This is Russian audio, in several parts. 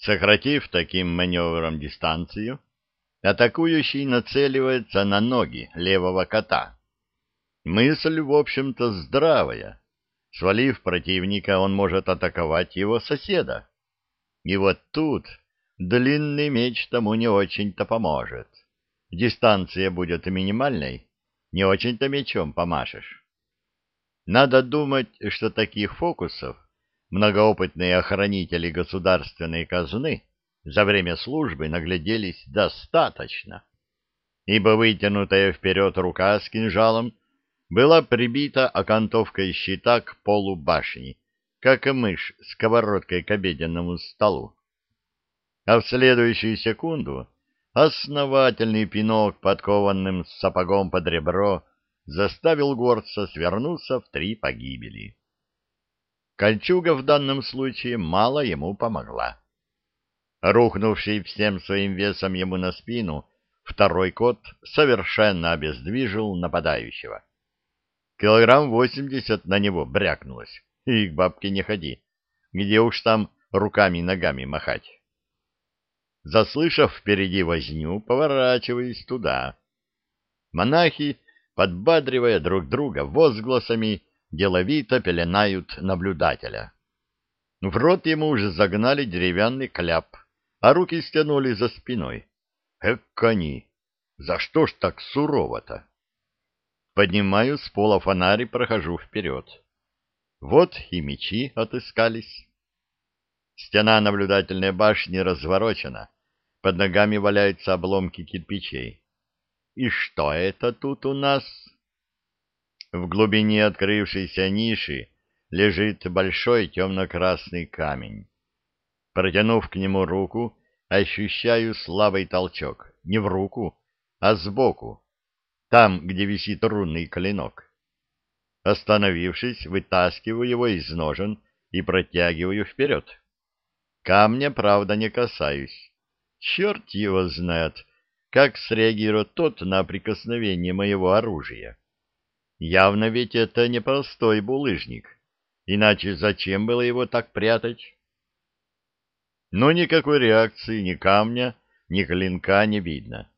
Сократив таким маневром дистанцию, атакующий нацеливается на ноги левого кота. Мысль, в общем-то, здравая. Свалив противника, он может атаковать его соседа. И вот тут длинный меч тому не очень-то поможет. Дистанция будет минимальной, не очень-то мечом помашешь. Надо думать, что таких фокусов многоопытные охранители государственной казны за время службы нагляделись достаточно, ибо вытянутая вперед рука с кинжалом была прибита окантовкой щита к полу башни, как и мышь сковородкой к обеденному столу. А в следующую секунду основательный пинок, подкованным сапогом под ребро, заставил горца свернуться в три погибели. Кольчуга в данном случае мало ему помогла. Рухнувший всем своим весом ему на спину, второй кот совершенно обездвижил нападающего. Килограмм восемьдесят на него брякнулось. И к бабке не ходи. Где уж там руками и ногами махать. Заслышав впереди возню, поворачиваясь туда. Монахи, подбадривая друг друга возгласами, деловито пеленают наблюдателя. В рот ему уже загнали деревянный кляп, а руки стянули за спиной. Эк, они! За что ж так сурово-то? Поднимаю с пола фонарь и прохожу вперед. Вот и мечи отыскались. Стена наблюдательной башни разворочена, под ногами валяются обломки кирпичей. И что это тут у нас? В глубине открывшейся ниши лежит большой темно-красный камень. Протянув к нему руку, ощущаю слабый толчок. Не в руку, а сбоку, там, где висит рунный клинок. Остановившись, вытаскиваю его из ножен и протягиваю вперед. Камня, правда, не касаюсь. Черт его знает, как среагирует тот на прикосновение моего оружия. Явно ведь это не простой булыжник, иначе зачем было его так прятать? Но никакой реакции ни камня, ни клинка не видно.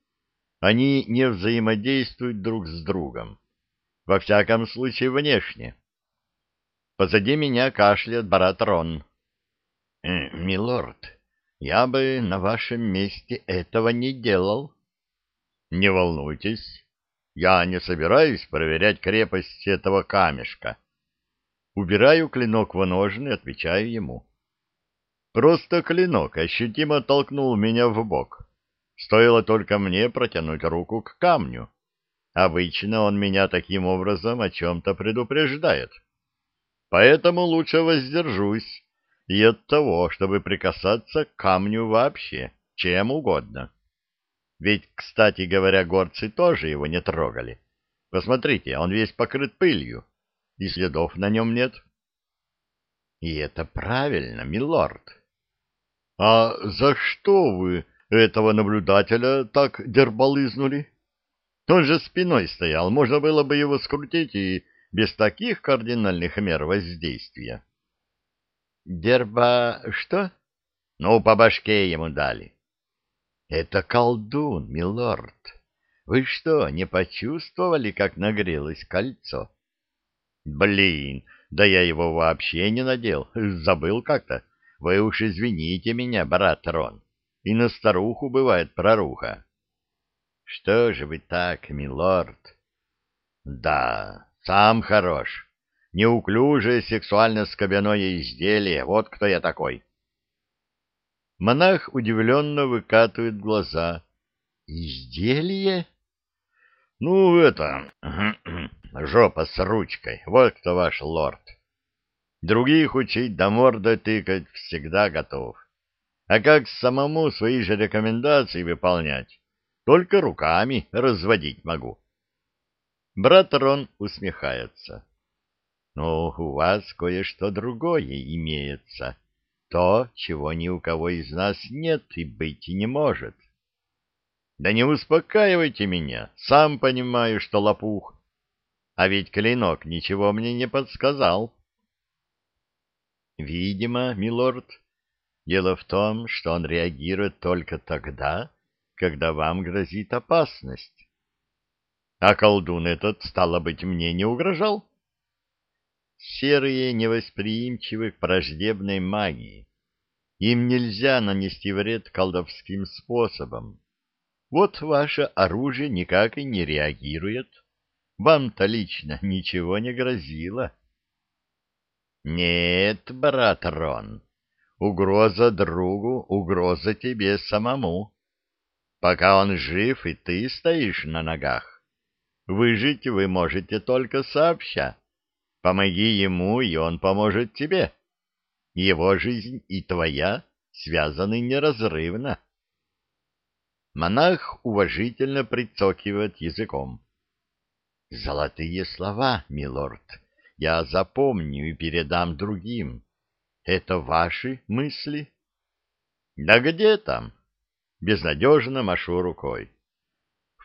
Они не взаимодействуют друг с другом. Во всяком случае, внешне. Позади меня кашляет брат Рон. «Э, — Милорд, я бы на вашем месте этого не делал. — Не волнуйтесь, я не собираюсь проверять крепость этого камешка. Убираю клинок в ножны и отвечаю ему. Просто клинок ощутимо толкнул меня в бок. Стоило только мне протянуть руку к камню. Обычно он меня таким образом о чем-то предупреждает. Поэтому лучше воздержусь и от того, чтобы прикасаться к камню вообще, чем угодно. Ведь, кстати говоря, горцы тоже его не трогали. Посмотрите, он весь покрыт пылью, и следов на нем нет. И это правильно, милорд. А за что вы этого наблюдателя так дербалызнули? Он же спиной стоял, можно было бы его скрутить и без таких кардинальных мер воздействия. Дерба что? Ну, по башке ему дали. Это колдун, милорд. Вы что, не почувствовали, как нагрелось кольцо? Блин, да я его вообще не надел, забыл как-то. Вы уж извините меня, брат Рон. И на старуху бывает проруха. Что же вы так, милорд? Да, сам хорош. Неуклюжее сексуально-скобяное изделие, вот кто я такой. Монах удивленно выкатывает глаза. «Изделие?» «Ну, это... жопа с ручкой. Вот кто ваш лорд. Других учить да мордой тыкать всегда готов. А как самому свои же рекомендации выполнять? Только руками разводить могу». Брат Рон усмехается. «Ну, у вас кое-что другое имеется» то, чего ни у кого из нас нет и быть не может. Да не успокаивайте меня, сам понимаю, что лопух. А ведь клинок ничего мне не подсказал. Видимо, милорд, Дело в том, что он реагирует только тогда, когда вам грозит опасность. А колдун этот, стало быть, мне не угрожал? Серые невосприимчивы к враждебной магии. Им нельзя нанести вред колдовским способом. Вот ваше оружие никак и не реагирует. Вам-то лично ничего не грозило. Нет, брат Рон, угроза другу, угроза тебе самому. Пока он жив, и ты стоишь на ногах. Выжить вы можете только сообща. Помоги ему, и он поможет тебе. Его жизнь и твоя связаны неразрывно. Монах уважительно прицокивает языком. Золотые слова, милорд, я запомню и передам другим. Это ваши мысли? Да где там? Безнадежно машу рукой.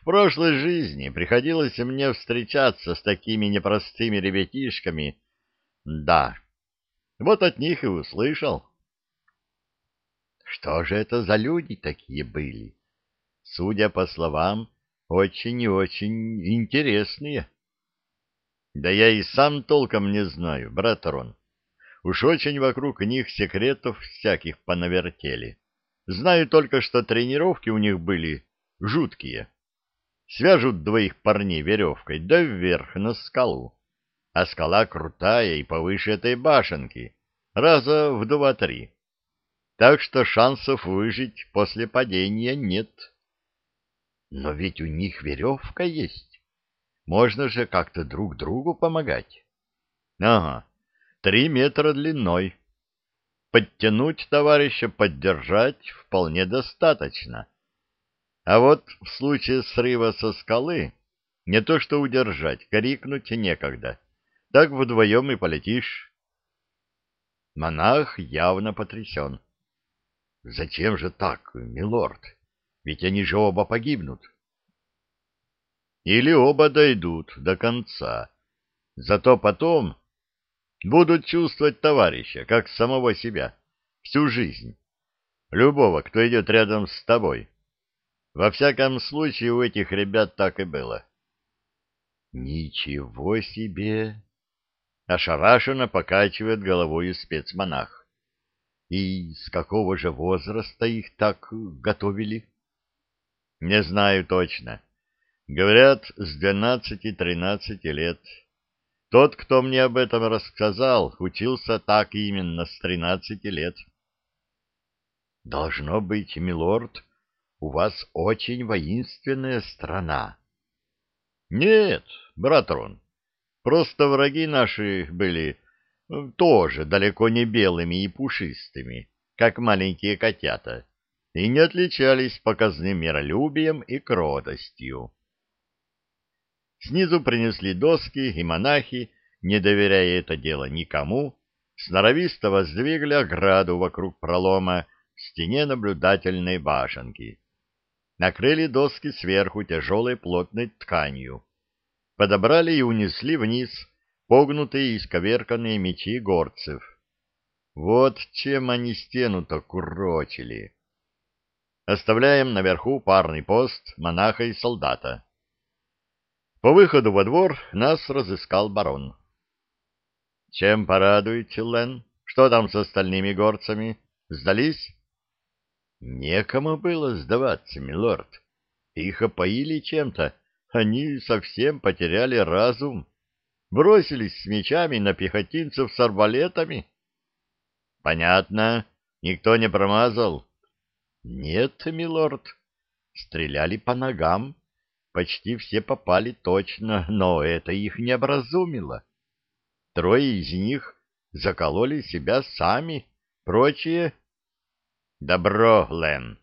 В прошлой жизни приходилось мне встречаться с такими непростыми ребятишками. Да, вот от них и услышал. Что же это за люди такие были? Судя по словам, очень и очень интересные. Да я и сам толком не знаю, брат Рон. Уж очень вокруг них секретов всяких понавертели. Знаю только, что тренировки у них были жуткие. Свяжут двоих парней веревкой, да вверх на скалу. А скала крутая и повыше этой башенки, раза в два-три. Так что шансов выжить после падения нет. Но ведь у них веревка есть. Можно же как-то друг другу помогать. Ага, три метра длиной. Подтянуть товарища, поддержать вполне достаточно. А вот в случае срыва со скалы не то что удержать, крикнуть некогда. Так вдвоем и полетишь. Монах явно потрясен. — Зачем же так, милорд? Ведь они же оба погибнут. Или оба дойдут до конца. Зато потом будут чувствовать товарища, как самого себя, всю жизнь. Любого, кто идет рядом с тобой. Во всяком случае, у этих ребят так и было. Ничего себе! Ошарашенно покачивает головой спецмонах. И с какого же возраста их так готовили? Не знаю точно. Говорят, с двенадцати-тринадцати лет. Тот, кто мне об этом рассказал, учился так именно с тринадцати лет. Должно быть, милорд, у вас очень воинственная страна. Нет, брат Рон, просто враги наши были э, тоже далеко не белыми и пушистыми, как маленькие котята, и не отличались показным миролюбием и кротостью. Снизу принесли доски, и монахи, не доверяя это дело никому, сноровисто воздвигли ограду вокруг пролома в стене наблюдательной башенки. Накрыли доски сверху тяжелой плотной тканью. Подобрали и унесли вниз погнутые и исковерканные мечи горцев. Вот чем они стену-то курочили. Оставляем наверху парный пост монаха и солдата. По выходу во двор нас разыскал барон. — Чем порадуете, Лен? Что там с остальными горцами? Сдались? — Некому было сдаваться, милорд. Их опоили чем-то. Они совсем потеряли разум. Бросились с мечами на пехотинцев с арбалетами. — Понятно. Никто не промазал? — Нет, милорд. Стреляли по ногам. Почти все попали точно, но это их не образумило. Трое из них закололи себя сами, прочие... Добро, Лен.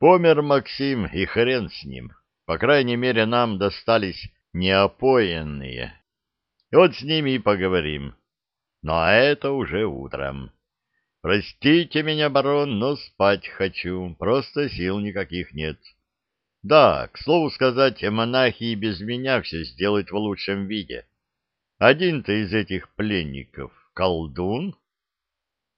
Помер Максим, и хрен с ним. По крайней мере, нам достались неопоенные. Вот с ними и поговорим. Но это уже утром. Простите меня, барон, но спать хочу, просто сил никаких нет. Да, к слову сказать, монахи и без меня все сделают в лучшем виде. Один-то из этих пленников — колдун,